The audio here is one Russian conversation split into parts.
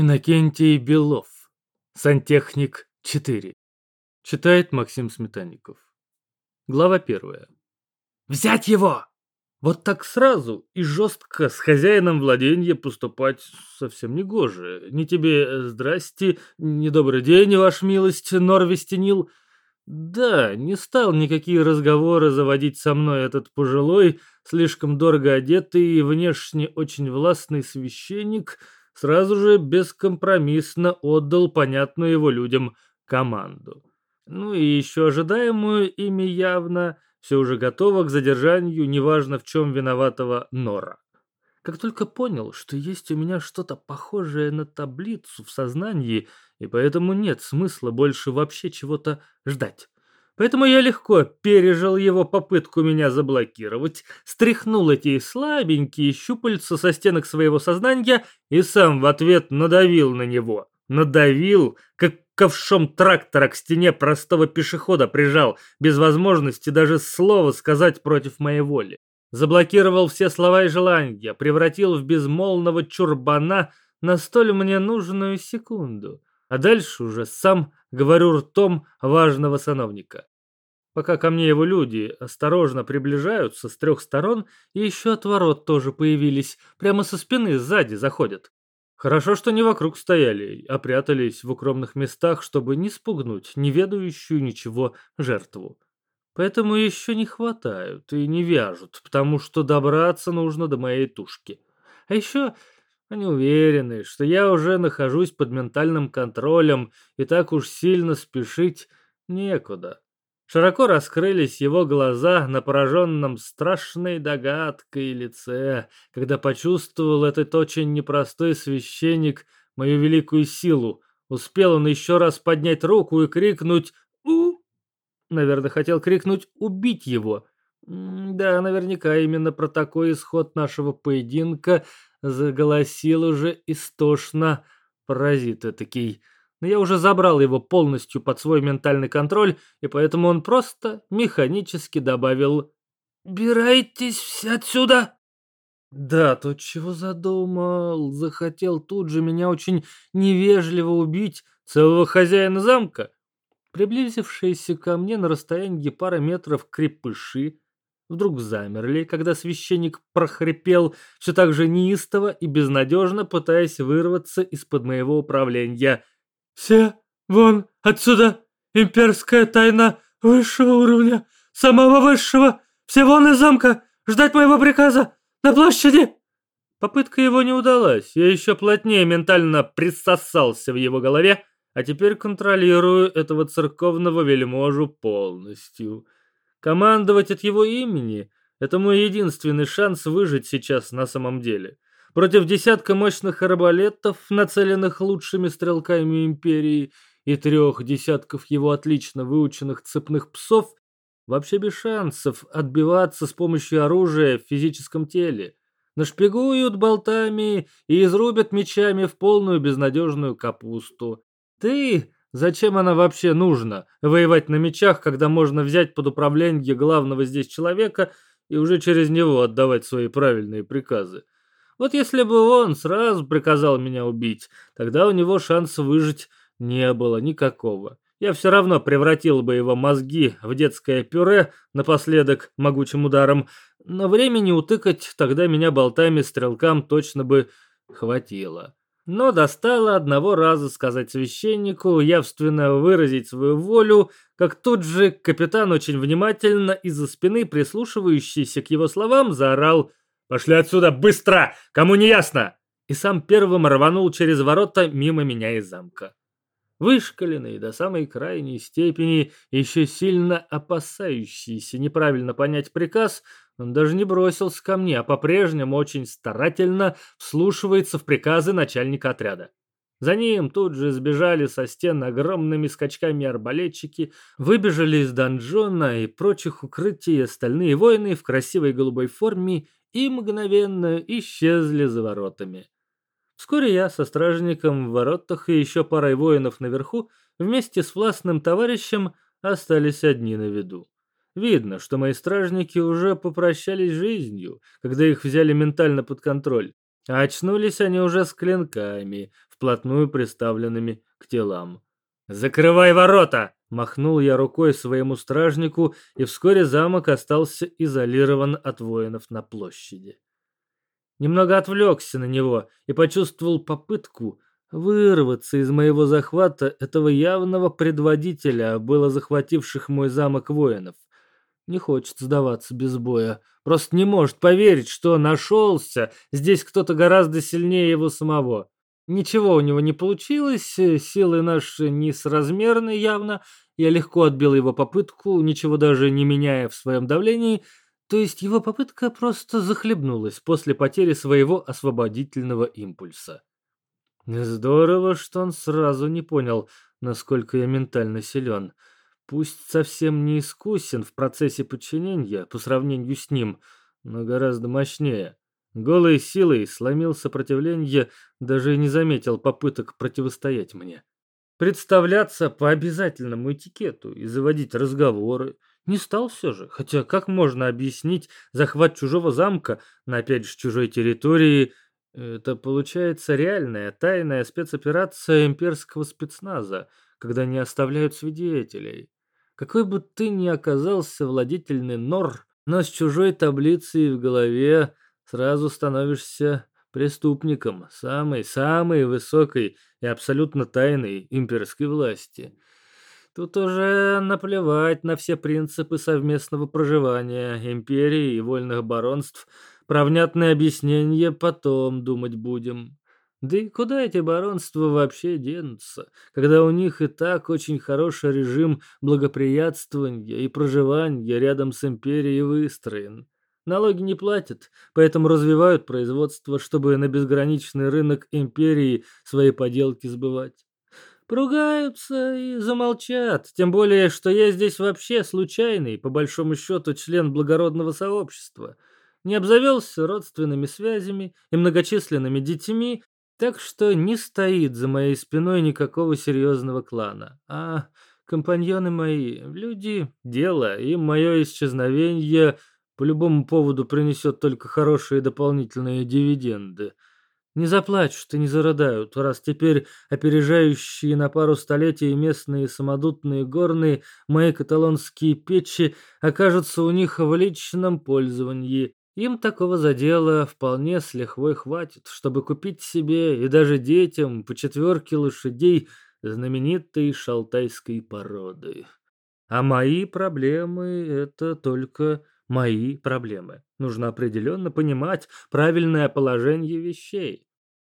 Иннокентий Белов. Сантехник 4. Читает Максим Сметанников. Глава первая. «Взять его!» Вот так сразу и жестко с хозяином владения поступать совсем не гоже. Ни тебе здрасте, ни добрый день, ваш милость, Норвестенил. Да, не стал никакие разговоры заводить со мной этот пожилой, слишком дорого одетый и внешне очень властный священник — сразу же бескомпромиссно отдал понятную его людям команду. Ну и еще ожидаемую ими явно все уже готово к задержанию, неважно в чем виноватого Нора. Как только понял, что есть у меня что-то похожее на таблицу в сознании, и поэтому нет смысла больше вообще чего-то ждать. Поэтому я легко пережил его попытку меня заблокировать, стряхнул эти слабенькие щупальца со стенок своего сознания и сам в ответ надавил на него. Надавил, как ковшом трактора к стене простого пешехода прижал, без возможности даже слова сказать против моей воли. Заблокировал все слова и желания, превратил в безмолвного чурбана на столь мне нужную секунду. А дальше уже сам говорю ртом важного сановника. Пока ко мне его люди осторожно приближаются с трех сторон, и еще от ворот тоже появились, прямо со спины сзади заходят. Хорошо, что не вокруг стояли, а прятались в укромных местах, чтобы не спугнуть неведающую ничего жертву. Поэтому еще не хватают и не вяжут, потому что добраться нужно до моей тушки. А еще они уверены, что я уже нахожусь под ментальным контролем, и так уж сильно спешить некуда. Широко раскрылись его глаза на пораженном страшной догадкой лице, когда почувствовал этот очень непростой священник мою великую силу. Успел он еще раз поднять руку и крикнуть «У!». Наверное, хотел крикнуть «Убить его!». Да, наверняка именно про такой исход нашего поединка заголосил уже истошно паразит этакий но я уже забрал его полностью под свой ментальный контроль, и поэтому он просто механически добавил «Бирайтесь все отсюда!» Да, то чего задумал, захотел тут же меня очень невежливо убить, целого хозяина замка. Приблизившиеся ко мне на расстоянии пары метров крепыши вдруг замерли, когда священник прохрипел все так же неистово и безнадежно, пытаясь вырваться из-под моего управления – «Все вон отсюда! Имперская тайна высшего уровня! Самого высшего! Все вон из замка! Ждать моего приказа! На площади!» Попытка его не удалась. Я еще плотнее ментально присосался в его голове, а теперь контролирую этого церковного вельможу полностью. Командовать от его имени — это мой единственный шанс выжить сейчас на самом деле против десятка мощных арбалетов, нацеленных лучшими стрелками империи, и трех десятков его отлично выученных цепных псов, вообще без шансов отбиваться с помощью оружия в физическом теле. Нашпигуют болтами и изрубят мечами в полную безнадежную капусту. Ты... Зачем она вообще нужна? Воевать на мечах, когда можно взять под управление главного здесь человека и уже через него отдавать свои правильные приказы? Вот если бы он сразу приказал меня убить, тогда у него шанса выжить не было никакого. Я все равно превратил бы его мозги в детское пюре напоследок могучим ударом, но времени утыкать тогда меня болтами стрелкам точно бы хватило. Но достало одного раза сказать священнику, явственно выразить свою волю, как тут же капитан очень внимательно из-за спины, прислушивающийся к его словам, заорал Пошли отсюда, быстро! Кому не ясно!» И сам первым рванул через ворота мимо меня из замка. Вышкаленный до самой крайней степени, еще сильно опасающийся неправильно понять приказ, он даже не бросился ко мне, а по-прежнему очень старательно вслушивается в приказы начальника отряда. За ним тут же сбежали со стен огромными скачками арбалетчики, выбежали из донжона и прочих укрытий остальные воины в красивой голубой форме и мгновенно исчезли за воротами. Вскоре я со стражником в воротах и еще парой воинов наверху вместе с властным товарищем остались одни на виду. Видно, что мои стражники уже попрощались с жизнью, когда их взяли ментально под контроль. А очнулись они уже с клинками, вплотную приставленными к телам. «Закрывай ворота!» – махнул я рукой своему стражнику, и вскоре замок остался изолирован от воинов на площади. Немного отвлекся на него и почувствовал попытку вырваться из моего захвата этого явного предводителя, было захвативших мой замок воинов. Не хочет сдаваться без боя. Просто не может поверить, что нашелся здесь кто-то гораздо сильнее его самого. Ничего у него не получилось, э, силы наши несразмерны явно. Я легко отбил его попытку, ничего даже не меняя в своем давлении. То есть его попытка просто захлебнулась после потери своего освободительного импульса. Здорово, что он сразу не понял, насколько я ментально силен. Пусть совсем не искусен в процессе подчинения по сравнению с ним, но гораздо мощнее. Голой силой сломил сопротивление, даже не заметил попыток противостоять мне. Представляться по обязательному этикету и заводить разговоры не стал все же, хотя как можно объяснить захват чужого замка на опять же чужой территории – это получается реальная тайная спецоперация имперского спецназа, когда не оставляют свидетелей. Какой бы ты ни оказался владетельный нор, но с чужой таблицей в голове сразу становишься преступником самой-самой высокой и абсолютно тайной имперской власти. Тут уже наплевать на все принципы совместного проживания империи и вольных баронств. Про внятное объяснение потом думать будем. Да и куда эти баронства вообще денутся, когда у них и так очень хороший режим благоприятствования и проживания рядом с империей выстроен. Налоги не платят, поэтому развивают производство, чтобы на безграничный рынок империи свои поделки сбывать. Поругаются и замолчат, тем более, что я здесь вообще случайный, по большому счету, член благородного сообщества. Не обзавелся родственными связями и многочисленными детьми, так что не стоит за моей спиной никакого серьезного клана. А компаньоны мои, люди, дело, и мое исчезновение по любому поводу принесет только хорошие дополнительные дивиденды. Не заплачут и не зарыдают, раз теперь опережающие на пару столетий местные самодутные горные мои каталонские печи окажутся у них в личном пользовании, им такого задела вполне с лихвой хватит, чтобы купить себе и даже детям по четверке лошадей знаменитой шалтайской породы. А мои проблемы — это только мои проблемы. Нужно определенно понимать правильное положение вещей.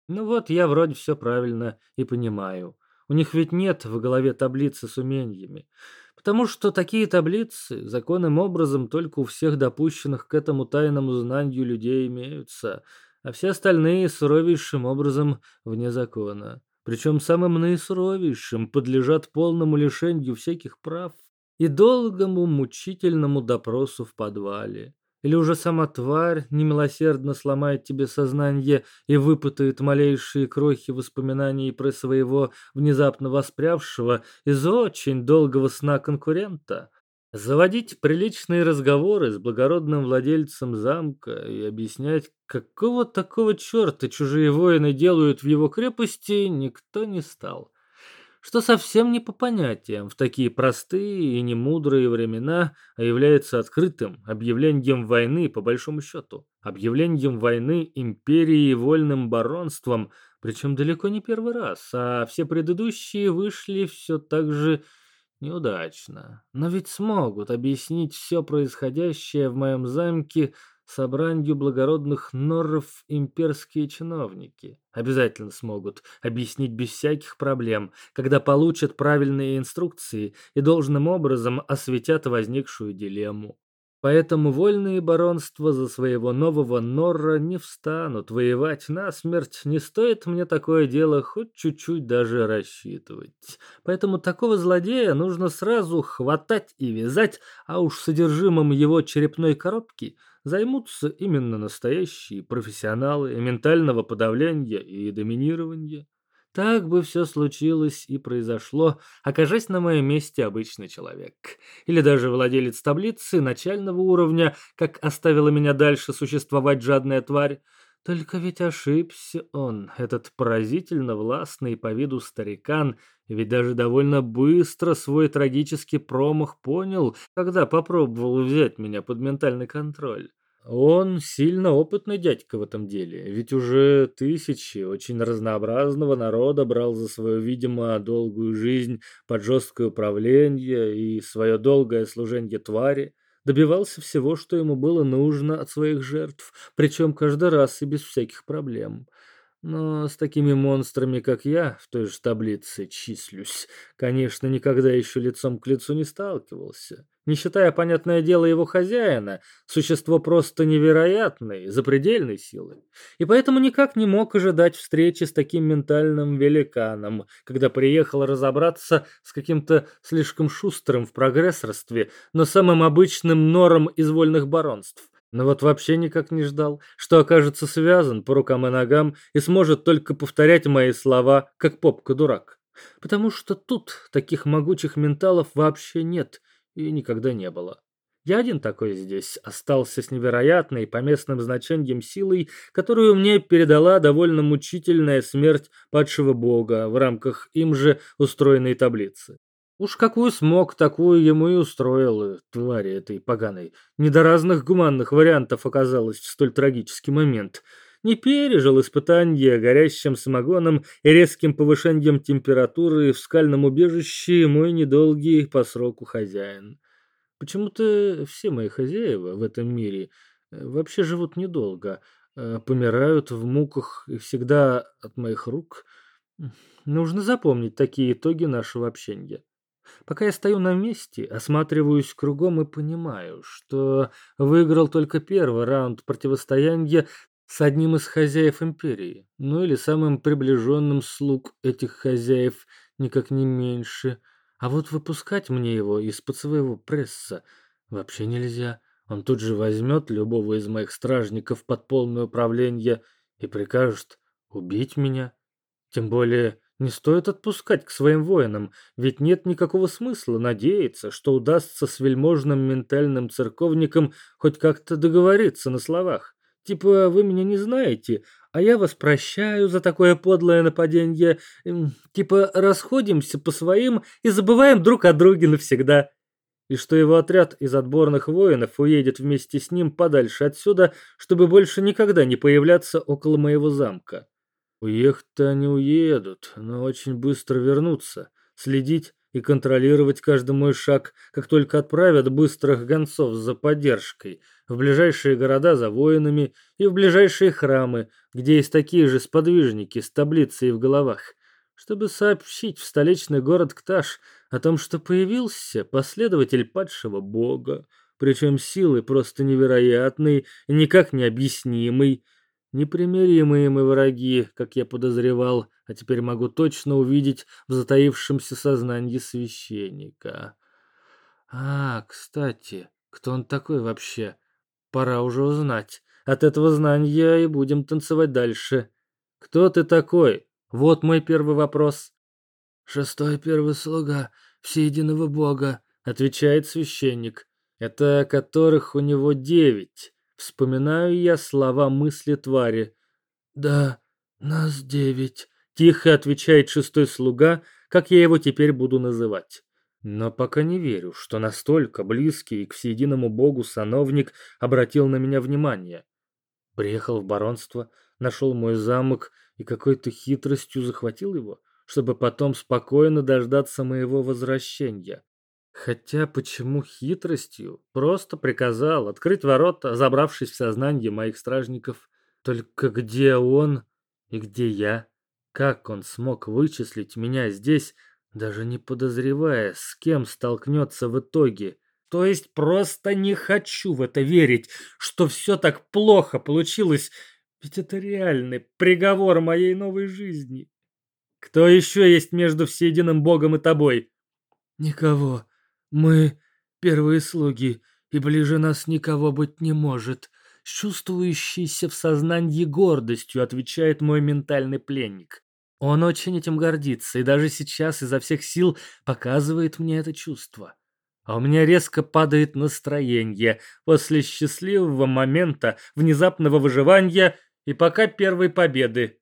Ну вот, я вроде все правильно и понимаю. У них ведь нет в голове таблицы с умениями. Потому что такие таблицы законным образом только у всех допущенных к этому тайному знанию людей имеются, а все остальные суровейшим образом вне закона. Причем самым наисуровейшим подлежат полному лишению всяких прав и долгому мучительному допросу в подвале. Или уже сама тварь немилосердно сломает тебе сознание и выпытает малейшие крохи воспоминаний про своего внезапно воспрявшего из очень долгого сна конкурента. Заводить приличные разговоры с благородным владельцем замка и объяснять, какого такого черта чужие воины делают в его крепости, никто не стал что совсем не по понятиям в такие простые и немудрые времена, а является открытым объявлением войны по большому счету, объявлением войны империи вольным баронством, причем далеко не первый раз, а все предыдущие вышли все так же неудачно. Но ведь смогут объяснить все происходящее в моем замке собранию благородных норров имперские чиновники. Обязательно смогут объяснить без всяких проблем, когда получат правильные инструкции и должным образом осветят возникшую дилемму. Поэтому вольные баронства за своего нового Норра не встанут воевать насмерть, не стоит мне такое дело хоть чуть-чуть даже рассчитывать. Поэтому такого злодея нужно сразу хватать и вязать, а уж содержимым его черепной коробки займутся именно настоящие профессионалы ментального подавления и доминирования. Так бы все случилось и произошло, окажись на моем месте обычный человек. Или даже владелец таблицы начального уровня, как оставила меня дальше существовать жадная тварь. Только ведь ошибся он, этот поразительно властный по виду старикан, ведь даже довольно быстро свой трагический промах понял, когда попробовал взять меня под ментальный контроль. Он сильно опытный дядька в этом деле, ведь уже тысячи очень разнообразного народа брал за свою, видимо, долгую жизнь под жесткое управление и свое долгое служение твари добивался всего, что ему было нужно от своих жертв, причем каждый раз и без всяких проблем. Но с такими монстрами, как я, в той же таблице числюсь, конечно, никогда еще лицом к лицу не сталкивался. Не считая, понятное дело, его хозяина, существо просто невероятной, запредельной силы. И поэтому никак не мог ожидать встречи с таким ментальным великаном, когда приехал разобраться с каким-то слишком шустрым в прогрессорстве, но самым обычным нором из вольных баронств. Но вот вообще никак не ждал, что окажется связан по рукам и ногам и сможет только повторять мои слова, как попка-дурак. Потому что тут таких могучих менталов вообще нет и никогда не было. Я один такой здесь, остался с невероятной по местным значениям силой, которую мне передала довольно мучительная смерть падшего бога в рамках им же устроенной таблицы. Уж какую смог, такую ему и устроил, твари этой поганой. Не до разных гуманных вариантов оказалось в столь трагический момент. Не пережил испытания горящим самогоном и резким повышением температуры в скальном убежище мой недолгий по сроку хозяин. Почему-то все мои хозяева в этом мире э, вообще живут недолго, э, помирают в муках и всегда от моих рук. Нужно запомнить такие итоги нашего общения. Пока я стою на месте, осматриваюсь кругом и понимаю, что выиграл только первый раунд противостояния с одним из хозяев империи, ну или самым приближенным слуг этих хозяев, никак не меньше. А вот выпускать мне его из-под своего пресса вообще нельзя. Он тут же возьмет любого из моих стражников под полное управление и прикажет убить меня. Тем более не стоит отпускать к своим воинам, ведь нет никакого смысла надеяться, что удастся с вельможным ментальным церковником хоть как-то договориться на словах. Типа, вы меня не знаете, а я вас прощаю за такое подлое нападение. Типа, расходимся по своим и забываем друг о друге навсегда. И что его отряд из отборных воинов уедет вместе с ним подальше отсюда, чтобы больше никогда не появляться около моего замка. Уехать-то они уедут, но очень быстро вернутся. Следить и контролировать каждый мой шаг, как только отправят быстрых гонцов за поддержкой, в ближайшие города за воинами и в ближайшие храмы, где есть такие же сподвижники с таблицей в головах, чтобы сообщить в столичный город Кташ о том, что появился последователь падшего бога, причем силы просто невероятной и никак не объяснимой, Непримиримые мы враги, как я подозревал, а теперь могу точно увидеть в затаившемся сознании священника. А, кстати, кто он такой вообще? Пора уже узнать. От этого знания и будем танцевать дальше. Кто ты такой? Вот мой первый вопрос. Шестой первый слуга всеединого бога, отвечает священник. Это которых у него девять. Вспоминаю я слова мысли твари. «Да, нас девять», — тихо отвечает шестой слуга, как я его теперь буду называть. Но пока не верю, что настолько близкий к всеединому богу сановник обратил на меня внимание. Приехал в баронство, нашел мой замок и какой-то хитростью захватил его, чтобы потом спокойно дождаться моего возвращения. Хотя почему хитростью? Просто приказал открыть ворота, забравшись в сознание моих стражников. Только где он и где я? Как он смог вычислить меня здесь, даже не подозревая, с кем столкнется в итоге? То есть просто не хочу в это верить, что все так плохо получилось, ведь это реальный приговор моей новой жизни. Кто еще есть между всеединым Богом и тобой? Никого. Мы первые слуги, и ближе нас никого быть не может. С чувствующейся в сознании гордостью отвечает мой ментальный пленник. Он очень этим гордится и даже сейчас изо всех сил показывает мне это чувство. А у меня резко падает настроение после счастливого момента внезапного выживания И пока первой победы.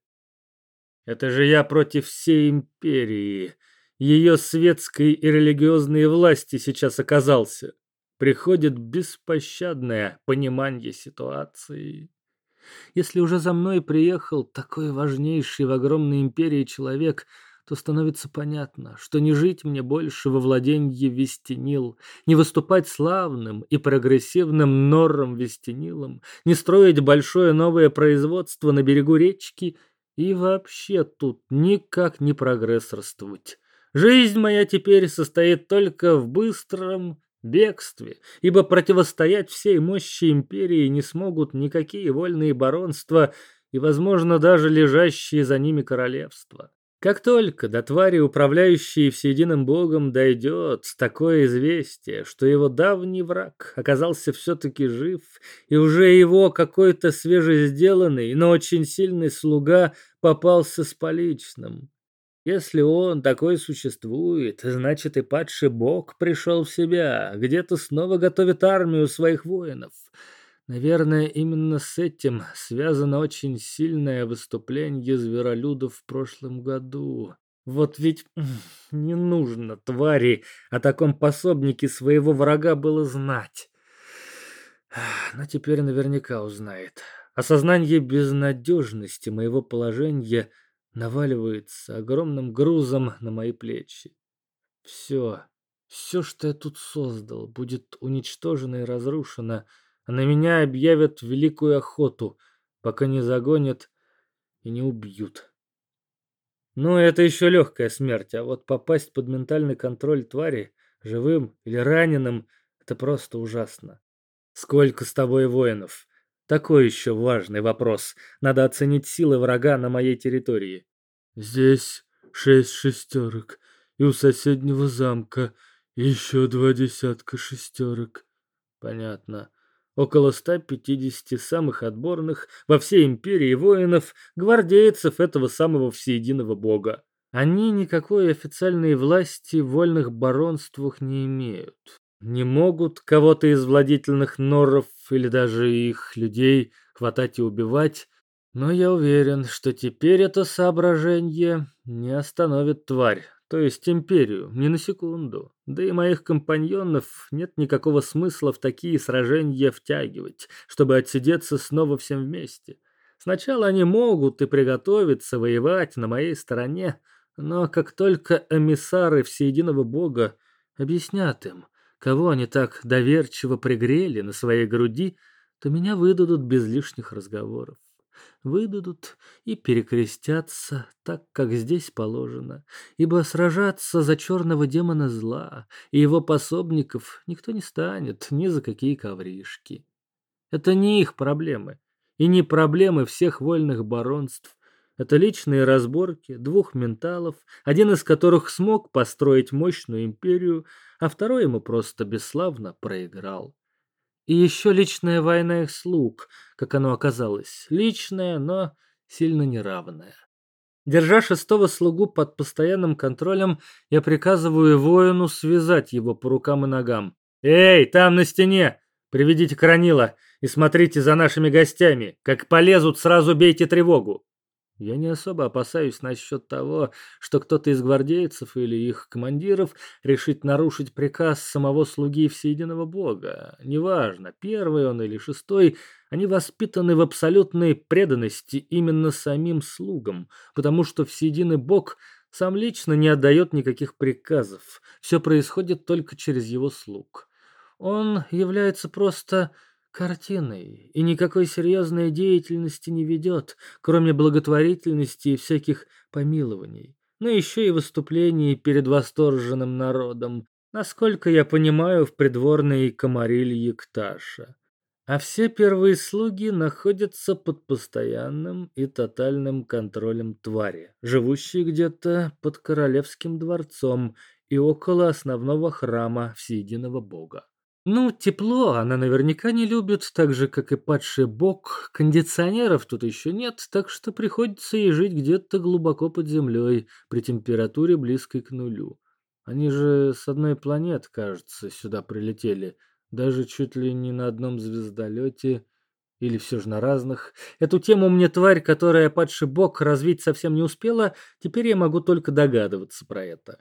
Это же я против всей империи. Ее светской и религиозной власти сейчас оказался. Приходит беспощадное понимание ситуации. Если уже за мной приехал такой важнейший в огромной империи человек, то становится понятно, что не жить мне больше во владении Вестенил, не выступать славным и прогрессивным норром Вестенилом, не строить большое новое производство на берегу речки и вообще тут никак не прогрессорствовать. Жизнь моя теперь состоит только в быстром бегстве, ибо противостоять всей мощи империи не смогут никакие вольные баронства и, возможно, даже лежащие за ними королевства. Как только до твари, управляющей всеединым богом, дойдет такое известие, что его давний враг оказался все-таки жив, и уже его какой-то свежесделанный, но очень сильный слуга попался с поличным. Если он такой существует, значит и падший бог пришел в себя, где-то снова готовит армию своих воинов — Наверное, именно с этим связано очень сильное выступление зверолюдов в прошлом году. Вот ведь не нужно твари о таком пособнике своего врага было знать. Но теперь наверняка узнает. Осознание безнадежности моего положения наваливается огромным грузом на мои плечи. Все, все, что я тут создал, будет уничтожено и разрушено — а на меня объявят великую охоту, пока не загонят и не убьют. Ну, это еще легкая смерть, а вот попасть под ментальный контроль твари, живым или раненым, это просто ужасно. Сколько с тобой воинов? Такой еще важный вопрос. Надо оценить силы врага на моей территории. Здесь шесть шестерок, и у соседнего замка еще два десятка шестерок. Понятно. Около 150 самых отборных во всей империи воинов, гвардейцев этого самого всеединого бога. Они никакой официальной власти в вольных баронствах не имеют. Не могут кого-то из владительных норов или даже их людей хватать и убивать, но я уверен, что теперь это соображение не остановит тварь, то есть империю, ни на секунду. Да и моих компаньонов нет никакого смысла в такие сражения втягивать, чтобы отсидеться снова всем вместе. Сначала они могут и приготовиться воевать на моей стороне, но как только эмиссары всеединого бога объяснят им, кого они так доверчиво пригрели на своей груди, то меня выдадут без лишних разговоров выдадут и перекрестятся так, как здесь положено, ибо сражаться за черного демона зла и его пособников никто не станет ни за какие ковришки. Это не их проблемы, и не проблемы всех вольных баронств. Это личные разборки двух менталов, один из которых смог построить мощную империю, а второй ему просто бесславно проиграл. И еще личная война их слуг, как оно оказалось. Личная, но сильно неравная. Держа шестого слугу под постоянным контролем, я приказываю воину связать его по рукам и ногам. «Эй, там на стене! Приведите Кранила и смотрите за нашими гостями. Как полезут, сразу бейте тревогу!» Я не особо опасаюсь насчет того, что кто-то из гвардейцев или их командиров решит нарушить приказ самого слуги всеединого бога. Неважно, первый он или шестой, они воспитаны в абсолютной преданности именно самим слугам, потому что всеединый бог сам лично не отдает никаких приказов. Все происходит только через его слуг. Он является просто картиной и никакой серьезной деятельности не ведет, кроме благотворительности и всяких помилований, но еще и выступлений перед восторженным народом, насколько я понимаю, в придворной комарилье Кташа. А все первые слуги находятся под постоянным и тотальным контролем твари, живущей где-то под королевским дворцом и около основного храма всеединого бога. Ну, тепло она наверняка не любит, так же, как и падший бог. Кондиционеров тут еще нет, так что приходится ей жить где-то глубоко под землей, при температуре близкой к нулю. Они же с одной планеты, кажется, сюда прилетели. Даже чуть ли не на одном звездолете. Или все же на разных? Эту тему мне тварь, которая падший бог, развить совсем не успела, теперь я могу только догадываться про это.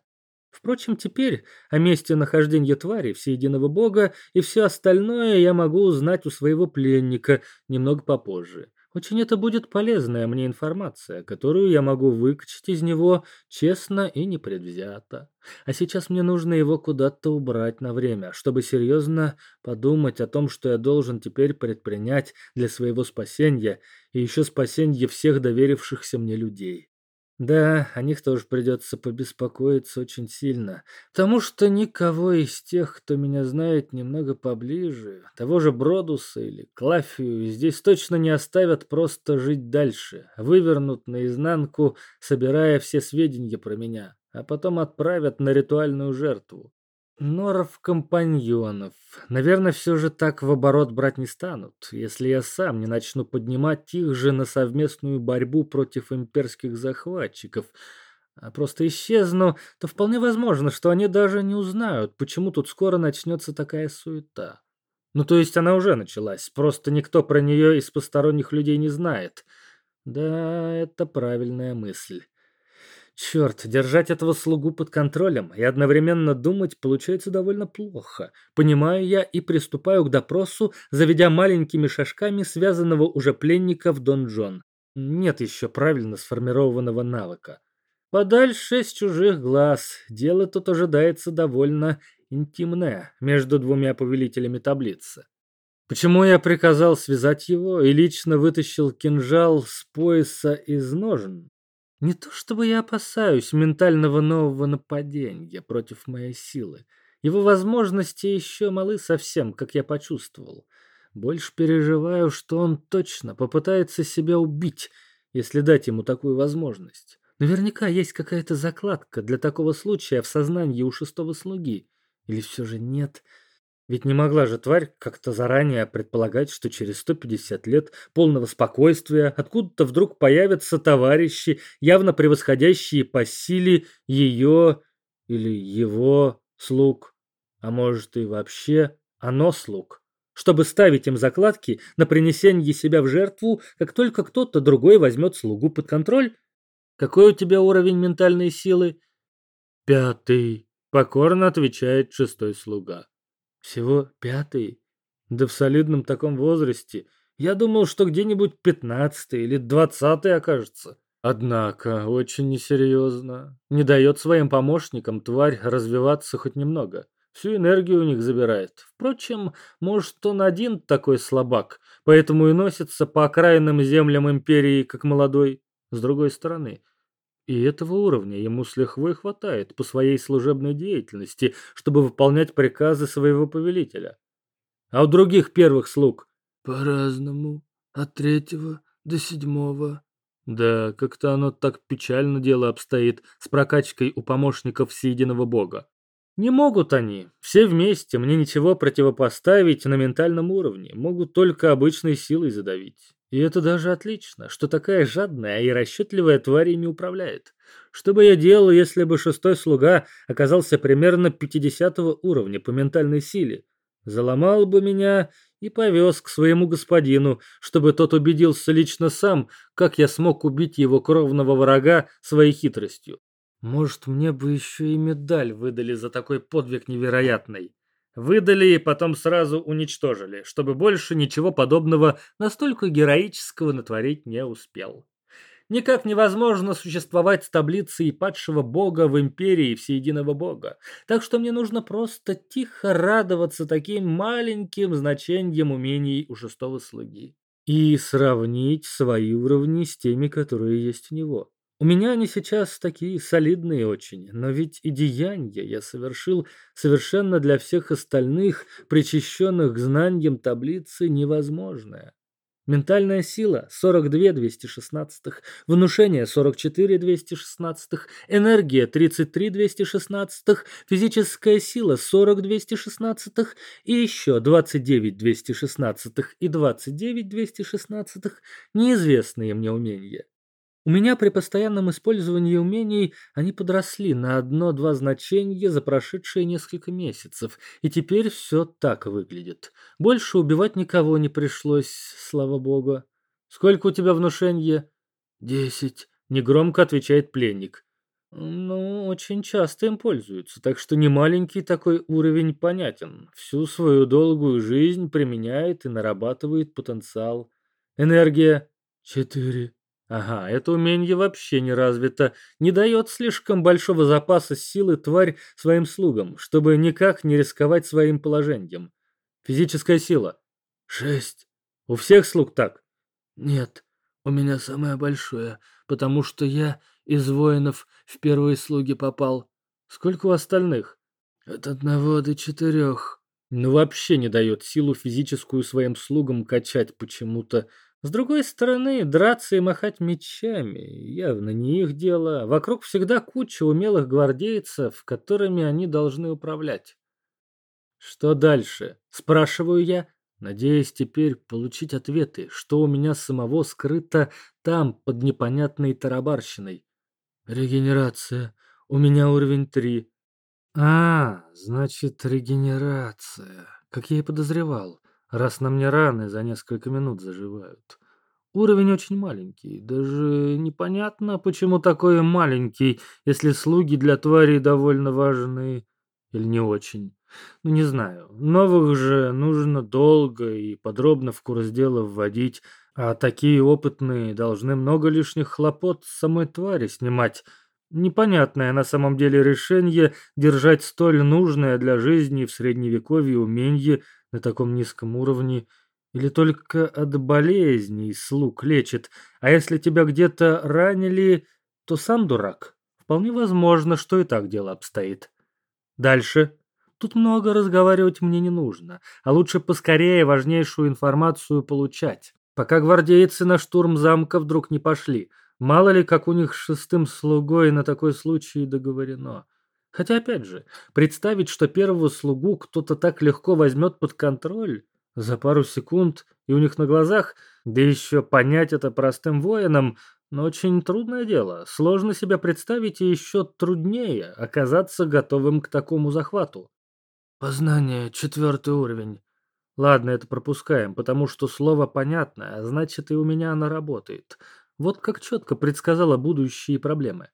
Впрочем, теперь о месте нахождения твари всеединого бога и все остальное я могу узнать у своего пленника немного попозже. Очень это будет полезная мне информация, которую я могу выкачать из него честно и непредвзято. А сейчас мне нужно его куда-то убрать на время, чтобы серьезно подумать о том, что я должен теперь предпринять для своего спасения и еще спасения всех доверившихся мне людей. Да, о них тоже придется побеспокоиться очень сильно, потому что никого из тех, кто меня знает немного поближе, того же Бродуса или Клафию, здесь точно не оставят просто жить дальше, вывернут наизнанку, собирая все сведения про меня, а потом отправят на ритуальную жертву. Норов-компаньонов. Наверное, все же так в оборот брать не станут, если я сам не начну поднимать их же на совместную борьбу против имперских захватчиков. А просто исчезну, то вполне возможно, что они даже не узнают, почему тут скоро начнется такая суета. Ну, то есть она уже началась, просто никто про нее из посторонних людей не знает. Да, это правильная мысль. Черт, держать этого слугу под контролем и одновременно думать получается довольно плохо. Понимаю я и приступаю к допросу, заведя маленькими шажками связанного уже пленника в донжон. Нет еще правильно сформированного навыка. Подальше с чужих глаз. Дело тут ожидается довольно интимное между двумя повелителями таблицы. Почему я приказал связать его и лично вытащил кинжал с пояса из ножен? Не то чтобы я опасаюсь ментального нового нападения против моей силы. Его возможности еще малы совсем, как я почувствовал. Больше переживаю, что он точно попытается себя убить, если дать ему такую возможность. Наверняка есть какая-то закладка для такого случая в сознании у шестого слуги. Или все же нет? — ведь не могла же тварь как-то заранее предполагать, что через 150 лет полного спокойствия откуда-то вдруг появятся товарищи, явно превосходящие по силе ее или его слуг, а может и вообще оно слуг, чтобы ставить им закладки на принесение себя в жертву, как только кто-то другой возьмет слугу под контроль. Какой у тебя уровень ментальной силы? Пятый, покорно отвечает шестой слуга. Всего пятый? Да в солидном таком возрасте. Я думал, что где-нибудь пятнадцатый или двадцатый окажется. Однако, очень несерьезно. Не дает своим помощникам тварь развиваться хоть немного. Всю энергию у них забирает. Впрочем, может, он один такой слабак, поэтому и носится по окраинным землям империи, как молодой. С другой стороны, и этого уровня ему с лихвой хватает по своей служебной деятельности, чтобы выполнять приказы своего повелителя. А у других первых слуг? По-разному. От третьего до седьмого. Да, как-то оно так печально дело обстоит с прокачкой у помощников Съединого Бога. Не могут они, все вместе, мне ничего противопоставить на ментальном уровне, могут только обычной силой задавить. И это даже отлично, что такая жадная и расчетливая тварь ими управляет. Что бы я делал, если бы шестой слуга оказался примерно 50 уровня по ментальной силе? Заломал бы меня и повез к своему господину, чтобы тот убедился лично сам, как я смог убить его кровного врага своей хитростью. Может, мне бы еще и медаль выдали за такой подвиг невероятный. Выдали и потом сразу уничтожили, чтобы больше ничего подобного настолько героического натворить не успел. Никак невозможно существовать с таблицей падшего бога в империи всеединого бога. Так что мне нужно просто тихо радоваться таким маленьким значением умений у шестого слуги. И сравнить свои уровни с теми, которые есть у него. У меня они сейчас такие солидные очень, но ведь и деяния я совершил совершенно для всех остальных, причащенных к знаниям таблицы, невозможное. Ментальная сила 42 216, внушение 44 216, энергия 33 216, физическая сила 40 216 и еще 29 216 и 29 216 неизвестные мне умения. У меня при постоянном использовании умений они подросли на одно-два значения за прошедшие несколько месяцев, и теперь все так выглядит. Больше убивать никого не пришлось, слава богу. Сколько у тебя внушения? Десять, негромко отвечает пленник. Ну, очень часто им пользуются, так что не маленький такой уровень понятен. Всю свою долгую жизнь применяет и нарабатывает потенциал. Энергия четыре. Ага, это умение вообще не развито, не дает слишком большого запаса силы тварь своим слугам, чтобы никак не рисковать своим положением. Физическая сила. Шесть. У всех слуг так? Нет, у меня самое большое, потому что я из воинов в первые слуги попал. Сколько у остальных? От одного до четырех. Ну вообще не дает силу физическую своим слугам качать почему-то. С другой стороны, драться и махать мечами явно не их дело. Вокруг всегда куча умелых гвардейцев, которыми они должны управлять. Что дальше? Спрашиваю я, надеясь теперь получить ответы, что у меня самого скрыто там, под непонятной тарабарщиной. Регенерация. У меня уровень 3. А, значит, регенерация. Как я и подозревал раз на мне раны за несколько минут заживают. Уровень очень маленький, даже непонятно, почему такой маленький, если слуги для тварей довольно важны или не очень. Ну, не знаю. Новых же нужно долго и подробно в курс дела вводить, а такие опытные должны много лишних хлопот с самой твари снимать. Непонятное на самом деле решение держать столь нужное для жизни в средневековье умение на таком низком уровне, или только от болезней слуг лечит, а если тебя где-то ранили, то сам дурак. Вполне возможно, что и так дело обстоит. Дальше. Тут много разговаривать мне не нужно, а лучше поскорее важнейшую информацию получать, пока гвардейцы на штурм замка вдруг не пошли. Мало ли, как у них с шестым слугой на такой случай договорено. Хотя, опять же, представить, что первого слугу кто-то так легко возьмет под контроль за пару секунд и у них на глазах, да еще понять это простым воинам, но очень трудное дело. Сложно себя представить и еще труднее оказаться готовым к такому захвату. Познание, четвертый уровень. Ладно, это пропускаем, потому что слово понятное, а значит и у меня оно работает. Вот как четко предсказала будущие проблемы.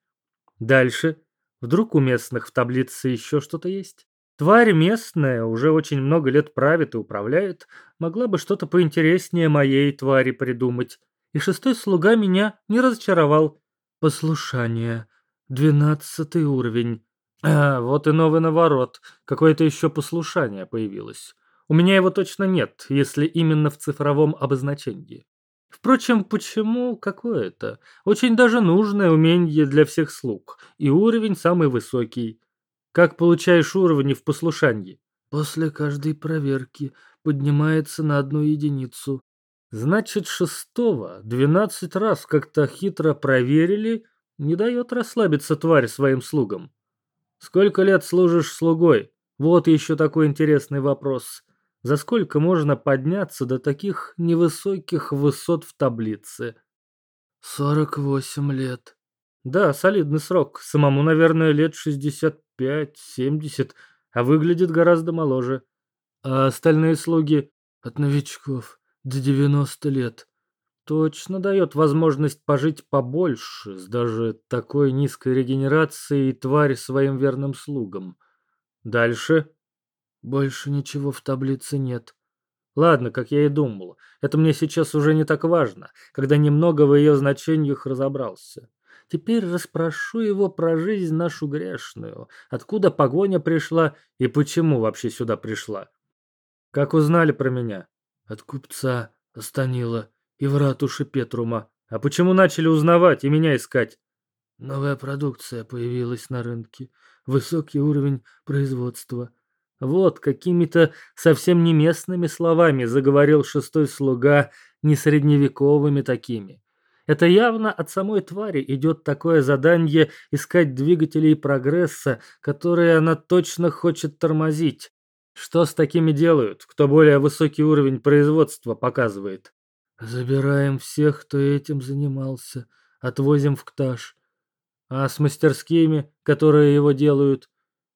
Дальше Вдруг у местных в таблице еще что-то есть? Тварь местная, уже очень много лет правит и управляет, могла бы что-то поинтереснее моей твари придумать. И шестой слуга меня не разочаровал. Послушание. Двенадцатый уровень. А, вот и новый наворот. Какое-то еще послушание появилось. У меня его точно нет, если именно в цифровом обозначении. Впрочем, почему какое-то? Очень даже нужное умение для всех слуг. И уровень самый высокий. Как получаешь уровни в послушании? После каждой проверки поднимается на одну единицу. Значит, шестого двенадцать раз как-то хитро проверили, не дает расслабиться тварь своим слугам. Сколько лет служишь слугой? Вот еще такой интересный вопрос. За сколько можно подняться до таких невысоких высот в таблице? Сорок восемь лет. Да, солидный срок. Самому, наверное, лет шестьдесят пять-семьдесят, а выглядит гораздо моложе. А остальные слуги от новичков до девяносто лет. Точно дает возможность пожить побольше, с даже такой низкой регенерацией тварь своим верным слугам. Дальше больше ничего в таблице нет. Ладно, как я и думал. Это мне сейчас уже не так важно, когда немного в ее значениях разобрался. Теперь расспрошу его про жизнь нашу грешную, откуда погоня пришла и почему вообще сюда пришла. Как узнали про меня? От купца Останила и в ратуши Петрума. А почему начали узнавать и меня искать? Новая продукция появилась на рынке. Высокий уровень производства. Вот какими-то совсем не местными словами заговорил шестой слуга, не средневековыми такими. Это явно от самой твари идет такое задание искать двигателей прогресса, которые она точно хочет тормозить. Что с такими делают, кто более высокий уровень производства показывает? Забираем всех, кто этим занимался. отвозим в Кташ. А с мастерскими, которые его делают,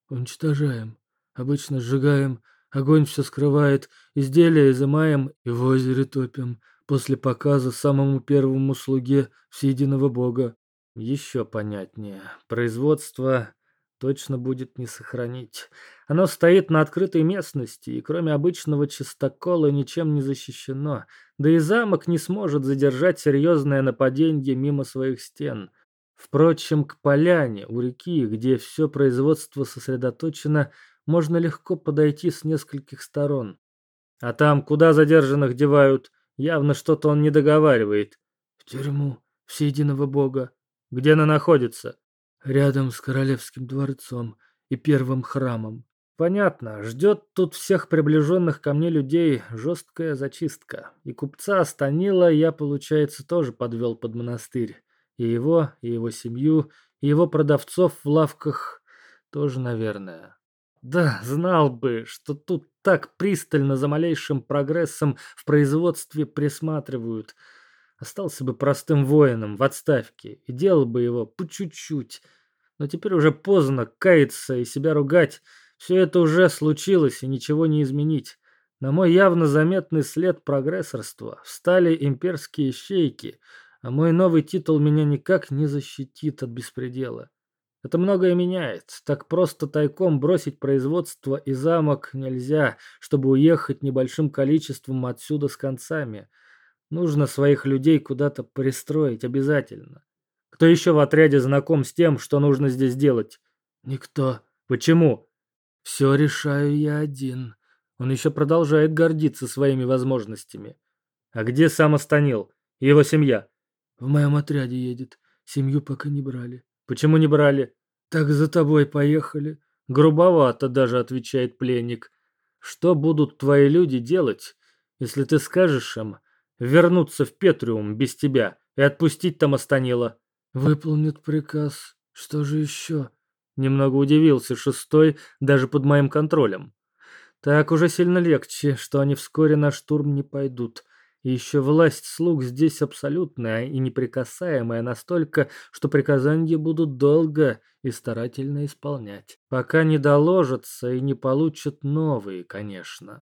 уничтожаем. Обычно сжигаем, огонь все скрывает, изделия изымаем и в озере топим. После показа самому первому слуге всеединого бога. Еще понятнее. Производство точно будет не сохранить. Оно стоит на открытой местности, и кроме обычного чистокола ничем не защищено. Да и замок не сможет задержать серьезное нападение мимо своих стен. Впрочем, к поляне у реки, где все производство сосредоточено, можно легко подойти с нескольких сторон. А там, куда задержанных девают, явно что-то он не договаривает. В тюрьму, всеединого бога. Где она находится? Рядом с королевским дворцом и первым храмом. Понятно, ждет тут всех приближенных ко мне людей жесткая зачистка. И купца Станила я, получается, тоже подвел под монастырь. И его, и его семью, и его продавцов в лавках тоже, наверное. Да, знал бы, что тут так пристально за малейшим прогрессом в производстве присматривают – Остался бы простым воином в отставке и делал бы его по чуть-чуть. Но теперь уже поздно каяться и себя ругать. Все это уже случилось и ничего не изменить. На мой явно заметный след прогрессорства встали имперские щейки, а мой новый титул меня никак не защитит от беспредела. Это многое меняет. Так просто тайком бросить производство и замок нельзя, чтобы уехать небольшим количеством отсюда с концами. Нужно своих людей куда-то пристроить обязательно. Кто еще в отряде знаком с тем, что нужно здесь делать? Никто. Почему? Все решаю я один. Он еще продолжает гордиться своими возможностями. А где сам Останил? Его семья? В моем отряде едет. Семью пока не брали. Почему не брали? Так за тобой поехали. Грубовато даже, отвечает пленник. Что будут твои люди делать, если ты скажешь им, вернуться в Петриум без тебя и отпустить там Останила. Выполнит приказ. Что же еще? Немного удивился шестой, даже под моим контролем. Так уже сильно легче, что они вскоре на штурм не пойдут. Еще власть слуг здесь абсолютная и неприкасаемая настолько, что приказания будут долго и старательно исполнять. Пока не доложатся и не получат новые, конечно.